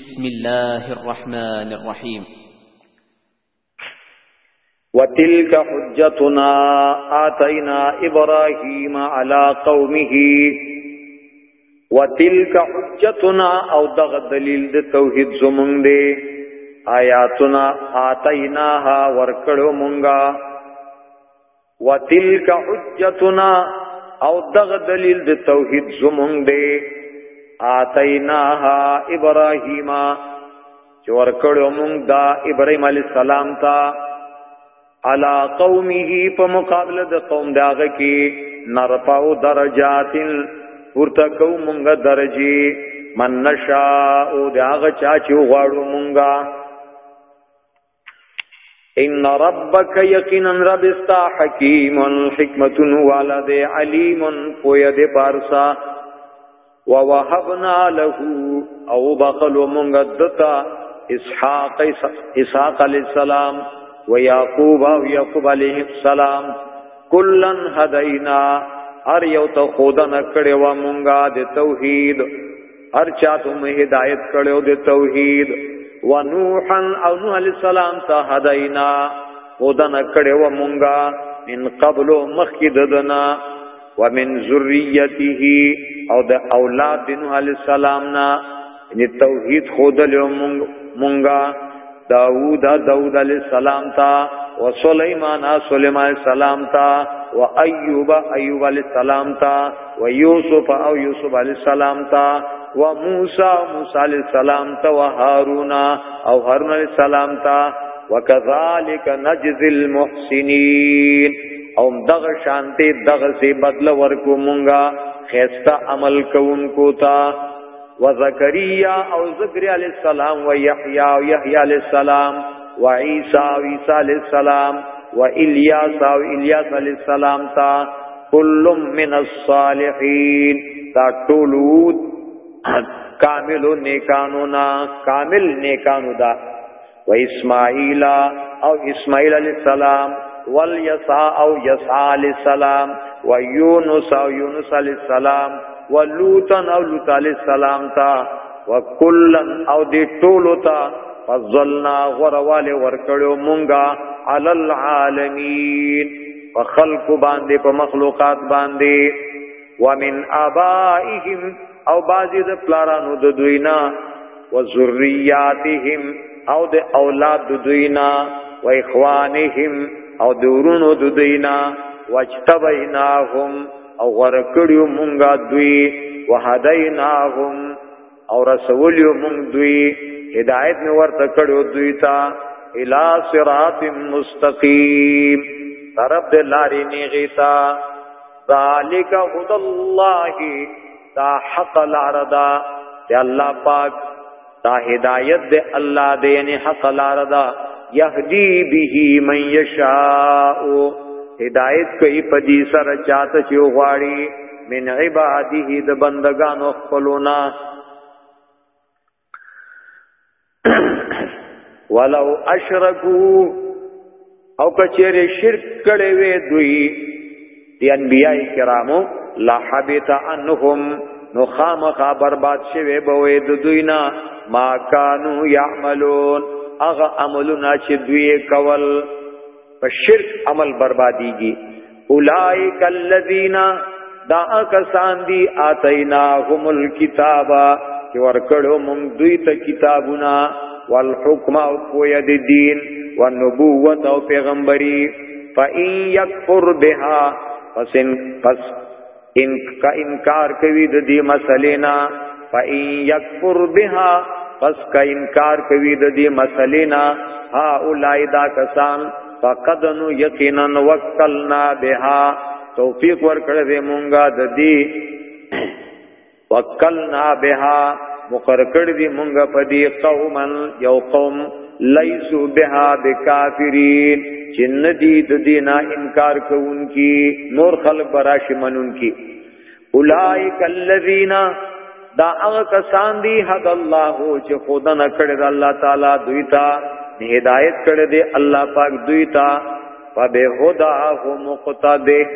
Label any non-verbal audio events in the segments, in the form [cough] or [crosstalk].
بسم الله الرحمن الرحيم وتلك حجتنا آتينا إبراهيم على قومه وتلك حجتنا او دغ دلیل د توحید زمونږ دی آیاتنا آتیناها ورکړو مونږه وتلك حجتنا او دغ دلیل د توحید زمونږ دی آتیناها ابراهیم چور کړو مونږ دا ابراهیم علی السلام تا علا قومه په مقابله د قوم داغه کې نرفعو درجات ورته کو مونږ درجی من نشاء داغه چا چې غواړو مونږه ان ربک یقینا رب استا حکیم حکمت والد علیم پوی دې پارسا ووهبنا له او بخل مونږ دتا اسحاق اسحاق علی السلام و یاقوب او یاقوب علیه السلام کلن هدینا هر یو ته خودنه کړي و مونږه د توحید هر چا ته هدایت کړو د توحید و نوحن او نوح علی السلام ته هدینا خودنه کړي و مونږه من قبل مخکې ددنا ومن ذریته او د اولاد نوح علی السلام نا یعنی توحید خود له مونږه داوود داوود علی السلام تا و سليمان سليمان علی السلام تا و ایوب ایوب علی السلام تا و یوسف او یوسف علی السلام تا و موسی موسی علی السلام تا و هارون او هارون علی السلام تا وكذلك نجزي المحسنين او دغه شانتی دغه سی بدل ورکو مونږه خیستا عمل کوونکو تا و زکریا او زکریا علیہ السلام و یحیی او یحیی علیہ السلام و عیسی او عیسی علیہ السلام و الیاس او الیاس علیہ السلام تا کل من الصالحین تا ټولود کامل نیکانو نا کامل نیکانو دا و اسماعیل او اسماعیل علیہ السلام والیسا او یسا علی السلام و یونس او یونس علی السلام و لوتن او لوت علی السلام تا و کلن او دی طولو تا فضلنا غروال ورکڑو منگا علی العالمین فخلق باندې په مخلوقات باندې ومن ابائهم او بعضی د پلارانو د دوینا و ذریاتهم او د اولاد د دوینا و اخوانهم او دورونو د دینا واجتبیناهم او ورکړیو مونږه دوی وهدیناهم او رسولیو مونږ دوی هدایت نو ورته کړو دوی ته الی صراط مستقیم طرف د لارې نیغیتا ذالک هدى الله دا حق العردا ته الله پاک دا هدایت دے اللہ دے یعنی حق الاردا یهدی به من یشاء هدایت کوي پدی سره چاته چې غواړي من عباده د بندگانو خپلونا [clears throat] ولو اشرکو او کچیر شرک کړي وي دوی دی انبیاء کرامو لا حبت عنهم نو خامخا برباد شوه بوي د دوی نه ما کانو يعملون هغه عملونه چې دوی کول په شرک عمل بربادیږي اولائک الذین دا کسان دی آتیناهم الکتاب چې ورکړو موږ دوی ته کتابونه والحکم او پویا دی دین والنبوت او پیغمبری فإن یکفر بها پس ان پس ان کا انکار کوي د دې مسلې نه فإن یکفر بها پس کا انکار کوي د دې مسلې نه ها اولای دا کسان فقد نو یقینا وکلنا بها توفیق ورکړه دې مونږه د دې وکلنا بها مقر کړ دې مونږه په دې قومن یو قوم لیسو بها بکافرین چن دی د دینا انکار کوونکی نور خلق براشمنونکی اولائک الذین دا هغه کسان دي حد الله چې خدا نه کړی دا الله تعالی دوی ته هدایت کړی دی الله پاک دوی ته فبه هدا هو مقتده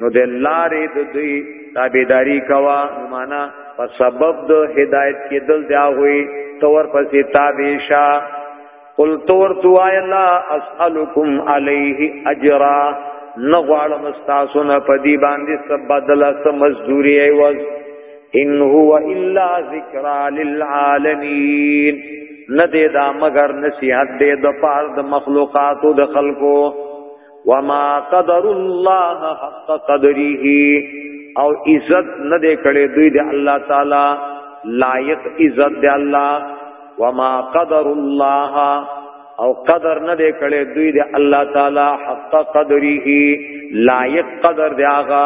نو د لارې د دوی تابعداري کوا معنا په سبب د هدایت کې دل دی هغه تور پسې تابع شه قل تور تو آیا لا اسالکم علیه اجرا نغوالم استاسو نه پدی باندې سب بدل سم مزدوری ایواز ان هو الا ذکر للعالمین ندی دا مگر نصیحت دے د پار د مخلوقات د خلقو وما قدر الله حق قدره او عزت ندی کړي دوی د الله تعالی لایق عزت د الله وما قدر الله او قدر ندی کړي دوی د الله تعالی حق قدره لایق قدر دی هغه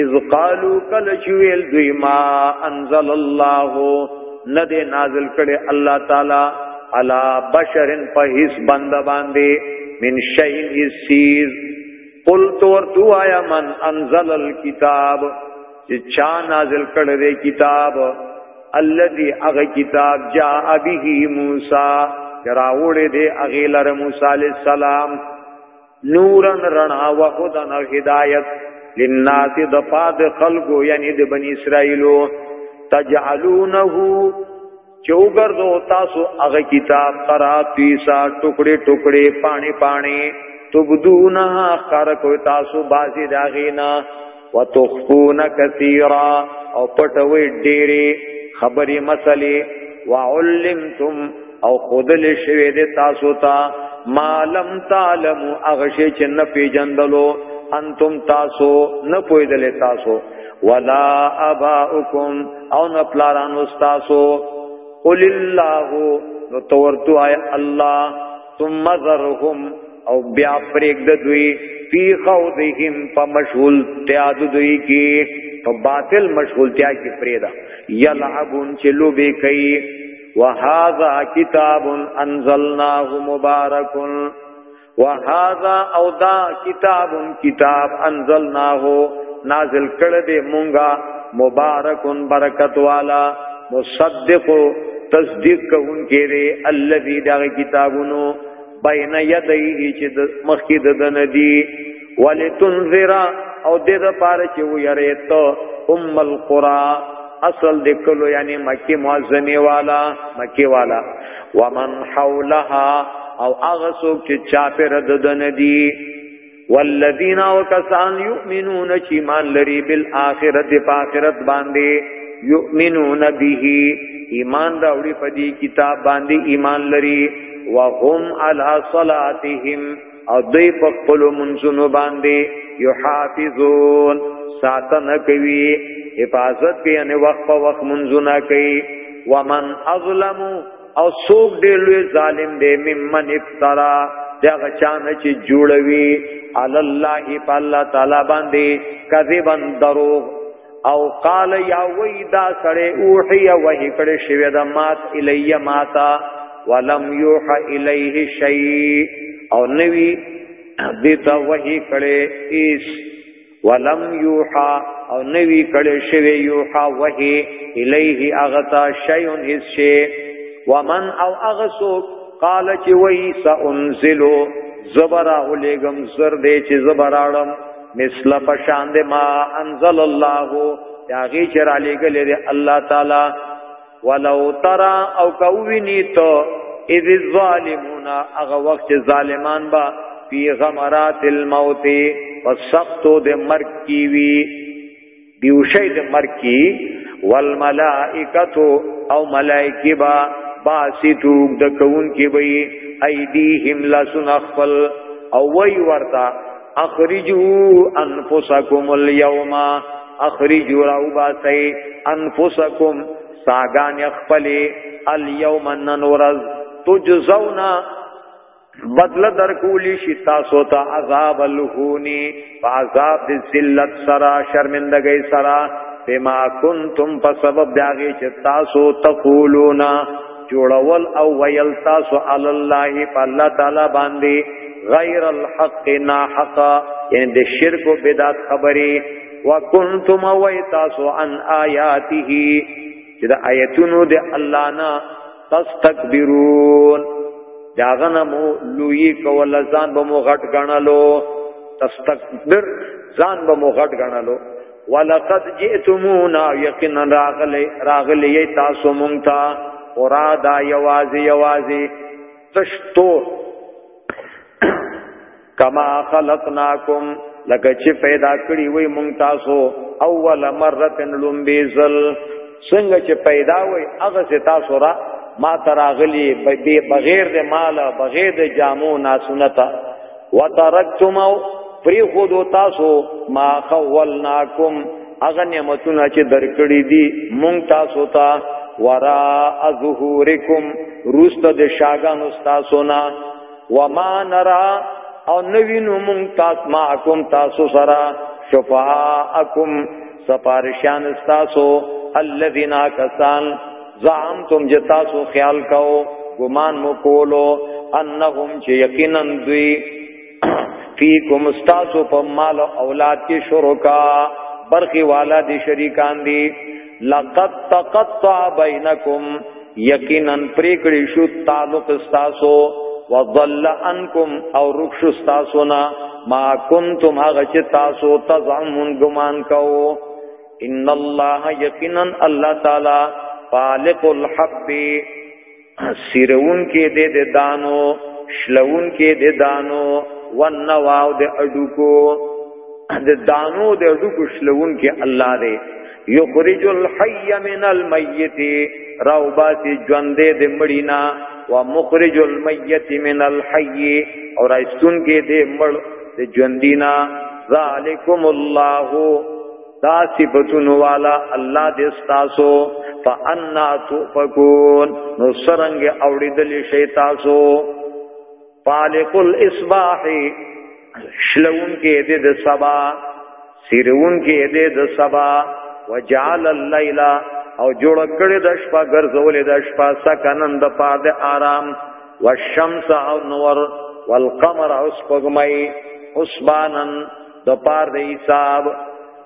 اذ قالو کل چویل دوی ما انزل الله ندے نازل کړي الله تعالی علا بشرن په هیڅ بند باندې من شین یسیر قل تور تو آیا من انزل الكتاب چې چا نازل کړي دی کتاب الذي اغه کتاب جاء به موسی راوړې دی اغه لره موسی عليه السلام نورن رڼا وهدن هدایت للناس د پاد خلقو یعنی د بنی اسرائیلو تجعلونه چوګر دو تاسو هغه کتاب قرا پیسا ټوکړي ټوکړي پانی پانی تبدونا خر کو تاسو بازی داغینا وتخفون کثیرا او پټوي ډېری خبرې مسلې وعلمتم او خودل شوی د تاسو ته تا ما لم تعلمو اغشی چې نه پیجندلو انتم تاسو نه پویدل تاسو ولا اباؤکم او نه پلارانو تاسو قل الله نو تورتو آیا الله ثم ذرهم او بیا پریک د دوی فی خوضهم په مشغول تیاد دوی کې په باطل مشغول تیا کې پریدا یلعبون چې لوبي کوي وهذا کتاب انزلناه مبارکون وهذا او دا کتاب کتاب انزلناه نازل کړه دې مونږه مبارکون برکت والا مصدق تصدیق کوون کې دې الذي دا کتابونو بین یدیه چې مخکې د ندی ولتنذر او دې د پاره چې ویریت ام القرى اصل دکلو یعنی مکی معزنی والا مکی والا ومن حولها او هغه څوک چې چا په رد دن دي والذین وکسان یؤمنون چې مان لري بالآخرت په آخرت باندې یؤمنون به ایمان دا وړي په دې کتاب باندې ایمان لري وهم علی صلاتهم او دوی په خپل منځونو باندې یحافظون ساتنه کوي حفاظت کوي ان وخت په وخت منځونه کوي ومن اظلمو او سوک ډیر لوی ظالم دی ممن افترا دغه چانه چې جوړوي عل الله په الله تعالی باندې کذبن دروغ او قال یا ویدا سره اوحی وحی کړه شوی د مات الی ماتا ولم یوح الیه شیء او نوی دې ته وحی کړه ایس ولم یوح او نوی کړه شوی یوح وحی الیه اغتا شیء هیڅ شی ومن او اغسو قال چې وای سانزلو زبرا ولګم زر دې چې زبراړم مثل پشان دې ما انزل الله یاغي چر علی ګل دې الله تعالی ولو ترى او کوینی تو اذ الظالمون اغه وخت ظالمان با فی غمرات الموت وسقطو د مرگ کی وی بیوشی د مرگ کی والملائکتو او ملائکی با باسی توک د کون کی وی ایدیهم لسن اخفل او وی ورتا اخرجو انفسکم اليوم اخرجو راو باسی انفسکم ساگان اخفل اليوم ننورز تجزونا بدل درکولی شتا سوتا عذاب الہونی فعذاب دی زلت سرا شرمندگی سرا بما کنتم په سبب داغه چې تاسو تقولون جوړول او ویل تاسو علی الله الله تعالی باندې غیر الحق نا حق یعنی د شرک او بدعت خبري وکنتم ویتاسو عن آیاته چې د آیتونو د الله نه تستكبرون داغنه مو لوی کول ځان به مو غټ غنلو تستكبر ځان به مو غټ غنلو ولقد جئتمونا یقینا راغلی راغلی تاسو مونږ ته ارادا یوازی یوازی تشتو کما خلقناکم لکه چې پیدا کړی وي مونږ تاسو اول مرتن لومبیزل څنګه چې پیدا وي هغه چې تاسو را ما تراغلی بغیر د مال بغیر د جامو ناسنتا وترکتم فری خود تاسو ما خولناکم اغه نعمتونه چې درکړې دي مونږ تاسو ته تا ورا ظهورکم روست د شاگان استادونا وما نرا او نوینو مون تاسو ما کوم تاسو سرا شفاعکم سفارشان استاسو الذين کسان زعمتم جتاسو خیال کو گمان مو کولو انهم چې یقینا دوی فیکم استاسو په مال اولاد کې شرکا برخي والا دي شریکان دي لقد تقطع بينكم یقینا پریکړې شو تعلق استاسو وضل عنكم او رخص استاسو نا ما كنتم هغه چې تاسو تزعمون ګمان کوو ان الله یقینا الله تعالی خالق الحب سیرون کې دې د دانو شلون کې دې دانو ونواو د اډو کو د دانو د اډو کو شلون کې الله دې یخرج الحی من المیت راو باسی جوندے دے مڑینا و مخرج المیت من الحی اور ایستون کے دے مڑ دے جوندینا ذالکم اللہ دا صفتون والا اللہ دے استاسو فانا تؤفکون نو سرنگ اوڑی دلی شیطاسو فالق الاسباحی شلون کے دے دے سبا سیرون کے دے دے سبا وجعل الليل او جوړ کړی د شپه ګرځولې د شپه سکنن د پاد آرام والشمس او نور والقمر او سپوږمۍ حسبانن د پار د حساب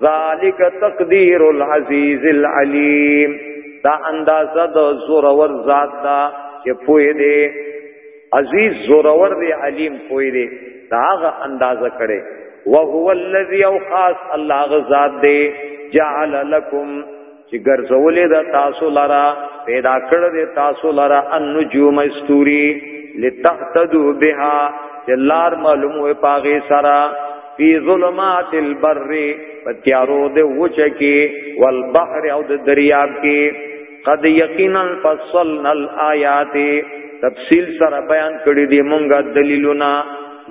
ذالک تقدیر العزیز العلیم دا اندازه د زورور ذات دا چې پوی دی عزیز زورور دی علیم پوی دی دا هغه اندازه کړي او هو الذی او خاص الله غ ذات دی جعل لکم چې ګرځولې د تاسو لرا پیدا کړ دې تاسو لرا النجوم استوري لتهتدوا بها جلار معلوم وي پاغي سرا فی ظلمات البر پتیارو د وچه کې والبحر او د دریاب کې قد یقینا فصلنا الآیات تفصیل سره بیان کړی دی مونږه دلیلونه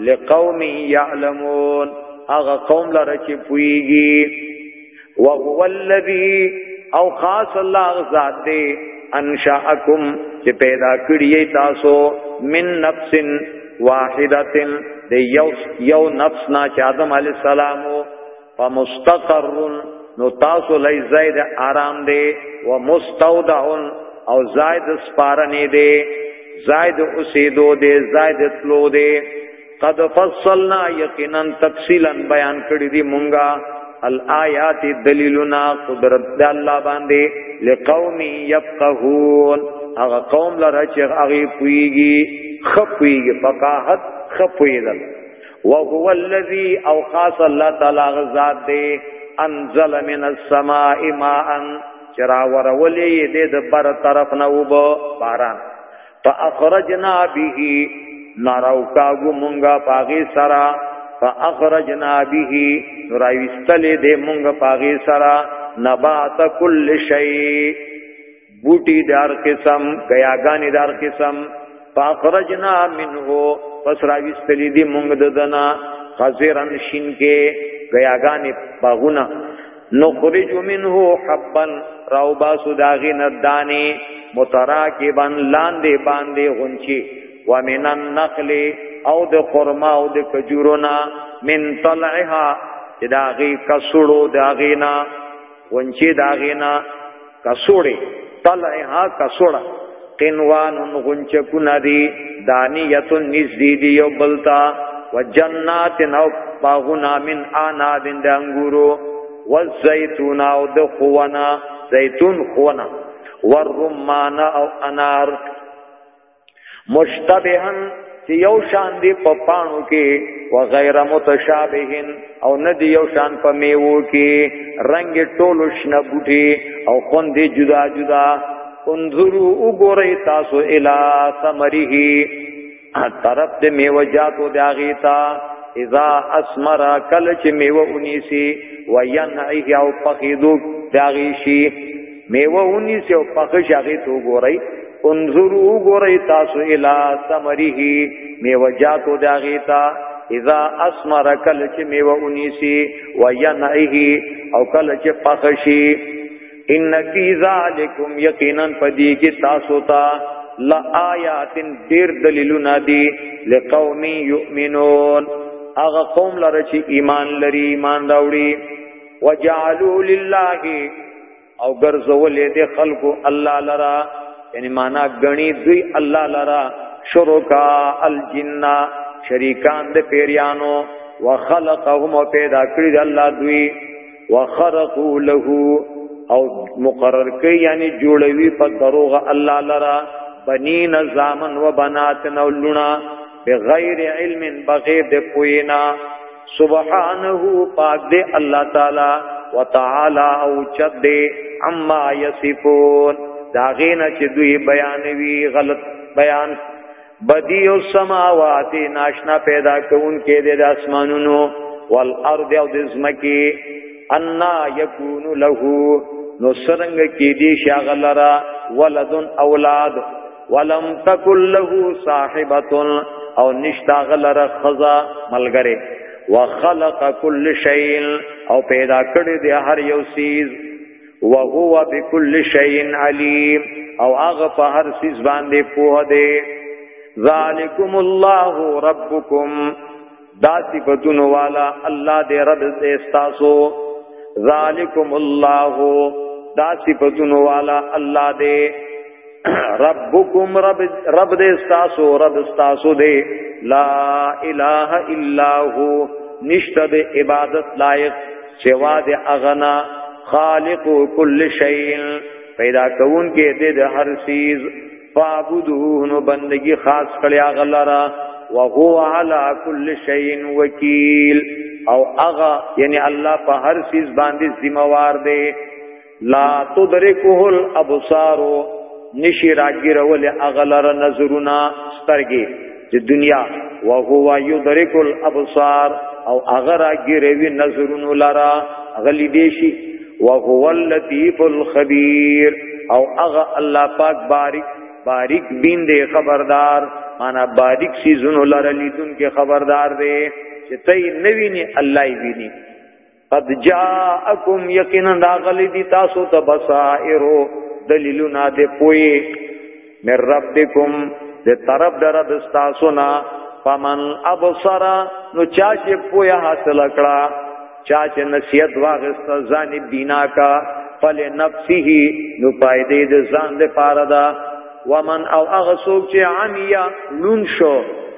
لقوم یعلمون هغه قوم لره چې پویږي وهو الذي او خاص الله ذات دی انشاءکم چې پیدا کړی تاسو من نفس واحده د یو یو نفس نا چې آدم علی السلام فمستقر نو تاسو لای زید آرام دی و مستودع او زائد سپارنې دی زائد اوسېدو دی زائد تلو دی قد فصلنا یقینا تفصیلا بیان کړی دی مونږه الآیات دلیلنا قدرت د الله باندې لقوم يفقهون هغه قوم لره چې هغه پويږي خپويږي فقاهت خپويدل وهو الذي او خاص الله تعالی غزاد دی انزل من السماء ماء چرا ورولې دې د بر طرف نه وب باران فاخرجنا به نارو کاغو مونږه پاغي سرا فاخرجنا به راويستل دې مونږ پاغي سرا نبات كل شيء بوټي دار قسم کیاګانی دار قسم فاخرجنا منه پس راويستل دې مونږ ددنا خزرن شین کې کیاګانی باغونه نخرج منه حبا راو باسو داغی ندانی متراکبا لاندې باندې غنچی ومن النخل او د خرما او د کجورونا من طلعها چې دا غي کسړو دا غینا ونچی دا غینا کسوړي طلعها کسوړه قنوان غنچکون دی دانیت نزدی دی یو بلتا و جنات نو باغونا من آنادن دا انگورو و الزیتون او دا خوانا زیتون خوانا و الرمان او انار مشتبهن چې یو شان دی په پانو کې و غیر متشابهن او نه دی یو شان په میوو کې رنگ ټولو شنه بوټي او خوند جدا جدا انظروا وګورئ تاسو الی ثمره طرف دې میوه جاتو داغیتا اذا اسمر کل چې میوه اونیسی و ینعه او پخیدو داغیشی میوه اونیسی او پخش هغه تو ګورئ انظروا غری تاسو الی ثمره میوه جاتو داغیتا اذا اسمر کل چې میوه اونیسی و ینعه او کل چې پخشی ان فی ذالکم یقینا پدی کې تاسو ته لا آیات دیر دلیلنا دی لقوم یؤمنون اغه قوم لره چې ایمان لري ایمان راوړي وجعلوا لله او ګرځولې دي خلقو الله لرا یعنی معنا غنی دوی الله لرا شرکا الجن شریکان د پیریانو وخلقهم پیدا کړی د الله دوی وخرقوا له او مقرر کړي یعنی جوړوي په دروغ الله لرا بنین زامن و بنات نولنا بغیر علم بغیر د پوینا سبحانه پاک دے اللہ تعالی وتعالی او چد دے عما یصفون داغینا چې دوی بیان وی غلط بیان بدی السماوات ناشنا پیدا کون کې د اسمانونو والارض او د زمکی ان یکون له نو سرنګ کې دی شاغلرا ولدن اولاد ولم تکل له صاحبتن او نشتا غلرا خزا ملګری وخلق كل شيء او پیدا کړی دی هر یو چیز وهو بكل شيء عليم او هغه په هر سیز باندې پوه دی ذالکم الله ربکم دا صفاتون والا الله دې رب دې استاسو ذالکم الله دا صفاتون والا الله دې ربکم رب رب دې استاسو رب استاسو دې لا اله الا هو نشته عبادت لایق سوا دې اغنا خالق کل شیء پیدا کون کې دې د هر چیز فعبدوه نو بندگی خاص کړیا غلرا او هو علی کل شیء وکیل او اغا یعنی الله په هر چیز باندې ذمہوار دی لا تدرکه الابصار نشی راګیرول اغلر نظرنا سترګي چې دنیا او هو یدرک الابصار او اغرا ګیروي نظرن لرا غلی دیشی وهو اللطيف الخبير او اغه الله پاک باریک باریک بین دی خبردار معنا باریک سی زونو لرلیدون کې خبردار دی چې تئی نوی نه الله یې ویني قد جاءکم یقینا داغلی دی تاسو ته بصائر دلیلونه دې پوي مر ربکم دې طرف در د تاسو نه فمن ابصر نو چا چې پویا حاصل کړه چا چې نصیحت واغست ځان بینا کا فل نفسه نو پایدې د ځان د پاره دا ومن او هغه څوک چې عمیا لون شو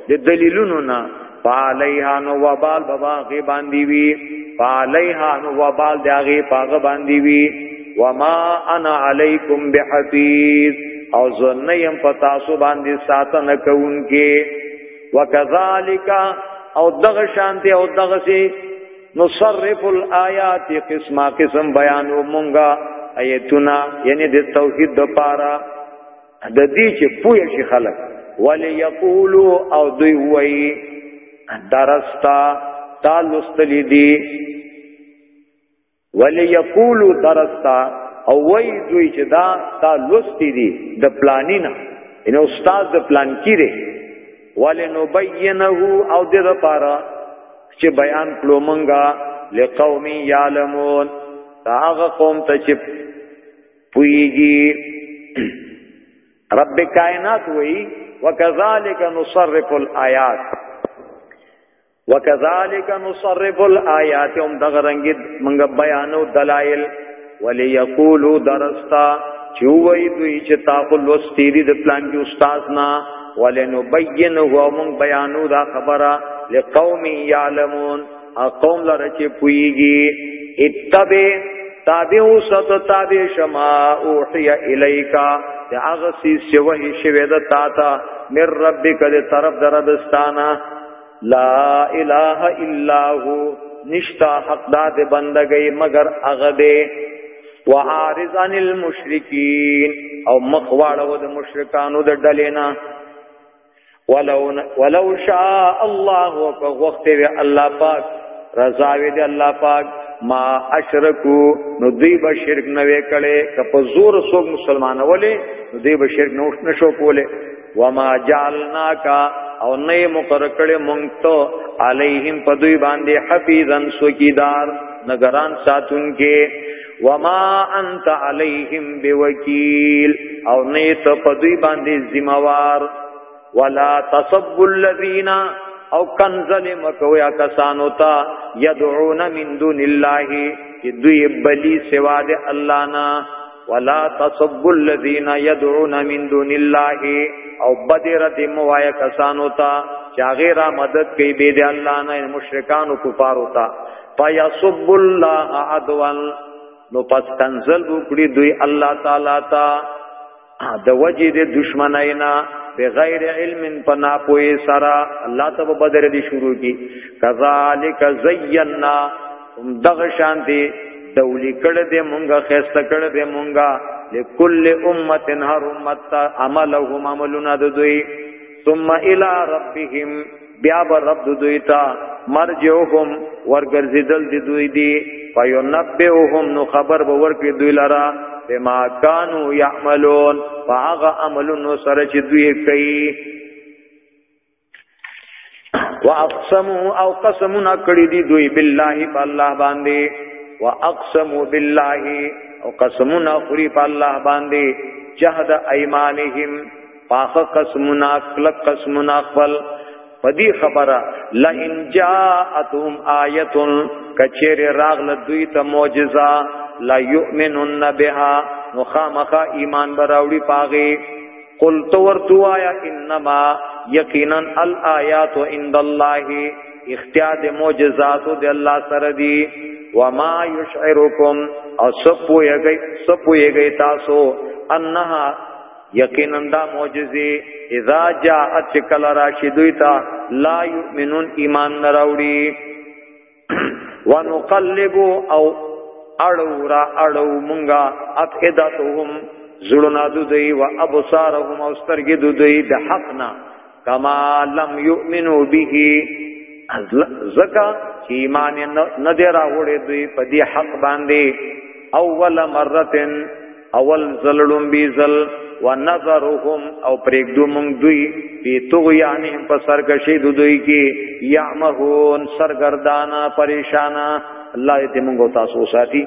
د دلیلونو نه فعليها نو وبال بواغي باندې وی فعليها نو وبال داغي پاغه باندې وی وما انا عليكم بحفيظ او زنیم پتا سو باندې ساتنه کوونکې وکذالک او دغه شانتی او دغه سي نصرف الآیات قسم قسم بیان و مونگا ایتونا یعنی د توحید د پارا د دې چې پوه شي خلک ولی یقولو او دوی وایي درستا تعلستلی دی ولی یقولو درستا او وایي دوی چې دا تعلستی دی د پلانینا ان استاد د پلان کیره ولنبینه او د پارا چې بیان کلو مونږه لقوم یعلمون هغه قوم ته چې پویږي رب کائنات وی وکذالک نصرف الآیات وکذالک نصرف الآیات هم دغه رنگی مونږه بیانو دلایل وليقولوا درستا چووي دوی چې تاقل وستيري د پلان کې استاد نه ولنبينه ومن بيانو دا خبره لقوم يعلمون اقوم لرچ پويږي اتبع تابع ست تابع شما اوحي اليك دا اغسي سوه شوي د تا تا من ربك دې طرف دربستانا لا اله الا هو نشتا حق داد بندګي مگر اغه دې وعارض عن المشرکین او مخواړو د مشرکانو د ډلینا ولو ولو شاء الله وقت وی الله پاک رضا وی دی الله پاک ما اشرکو نو دی به شرک نه وکړي که په زور سو مسلمان ولې نو دی به شرک نه نشو کوله وما جعلنا کا او نه مقر کړي مونږ ته علیهم پدوی باندې حفیظن سوکیدار نگران ساتون کې وما انت علیهم بوکیل او نه ته پدوی باندې ذمہ وار ولا تصب الذين او کنزل مکویا کسانو تا یدعون من دون الله دوی بلی سوا د الله نا ولا تصب الذين يدعون من دون الله او بدر د موایا کسانو تا چاغه را مدد کوي به د الله نه مشرکان او کفار وتا فیصب الله عدوان نو پس کنزل وکړي دوی الله تعالی تا د وجه د دشمنینا بغیر علم پنا پوی سرا الله تب بدر دی شروع کی کذالک زینا هم دغ شانتی دولی کړه دې مونږه خسته کړه دې مونږه لکل امه هر امه عملهم عملنا دوی ثم الى ربهم بیا به رب دوی تا مرجعهم ورګرځیدل دی دوی دی فینبئهم نو خبر به ورکړي دوی لرا بما كانوا يعملون فاغ عملونو سره چې دوی کوي واقسموا او قسمنا کړی دي دوی بالله په الله باندې واقسموا بالله او قسمنا خری په الله باندې جهد ايمانهم پاک قسمنا کلک قسمنا خپل پدی خبره لئن جاءتهم آیه کچیر راغله دوی ته معجزہ لا یؤمنون بها مخامخا ایمان براوڑی پاغی قل تو ورتو آیا انما یقینا الآیات عند اللہ اختیار د معجزاتو د الله سره دی و ما یشعرکم او سپو یګی سپو یګی تاسو انها یقینا دا معجزه اذا جاءت کل راشدیتا لا یؤمنون ایمان نراوړي [clears throat] ونقلب او اړو را اړو مونږه افئدتهم زړونا دوی و ابصارهم او سترګې دوی د حقنا کما لم یؤمنو به زکا چې ایمان نه دی راوړې دوی په دې حق باندې اول مرتن اول زلړم بیزل ونظرهم او پرېګدو مونږ دوی په توغیانې په سرکشي دوی کې یعمهون سرګردانه پریشانه الله دې موږ او تاسو ساتي